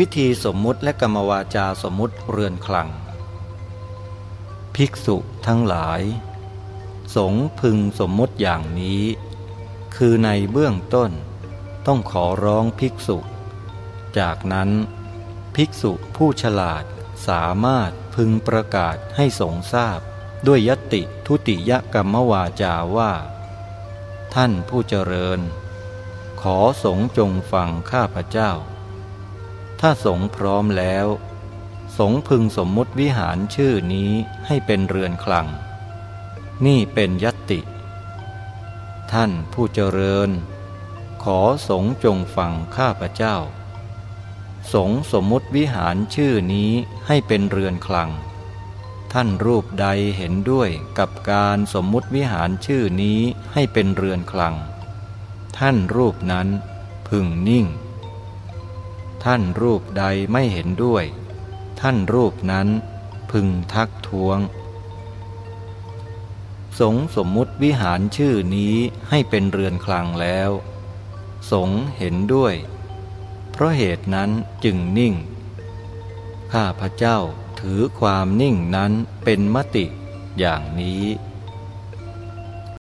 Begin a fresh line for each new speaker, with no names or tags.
วิธีสมมุติและกรรมวาจาสมมุติเรือนคลัง ภิกษุทั้งหลาย สงพึงสมมุติอย่างนี้ คือในเบื้องต้น ต้องขอร้องภิกษุ จากนั้น ภิกษุผู้ฉลาดสามารถพึงประกาศให้สงทราบ ด้วยยติทุติยกรรมวาจาว่า ท่านผู้เจริญ ขอสงจงฟังข้าพเจ้า ถ้าสงพร้อมแล้ว สงพึงสมมุติวิหารชื่อนี้ให้เป็นเรือนคลัง นี่เป็นยติ ท่านผู้เจริญ ขอสงจงฟังข้าพเจ้า สงสมมุติวิหารชื่อนี้ให้เป็นเรือนคลัง ท่านรูปใดเห็นด้วยกับการสมมุติวิหารชื่อนี้ให้เป็นเรือนคลัง ท่านรูปนั้นพึงนิ่ง ท่านรูปใดไม่เห็นด้วย ท่านรูปนั้นพึงทักท้วง สงสมมุติวิหารชื่อนี้ให้เป็นเรือนคลังแล้ว สงเห็นด้วย เพราะเหตุนั้นจึงนิ่ง ข้าพระเจ้าถือความนิ่งนั้นเป็นมติอย่างนี้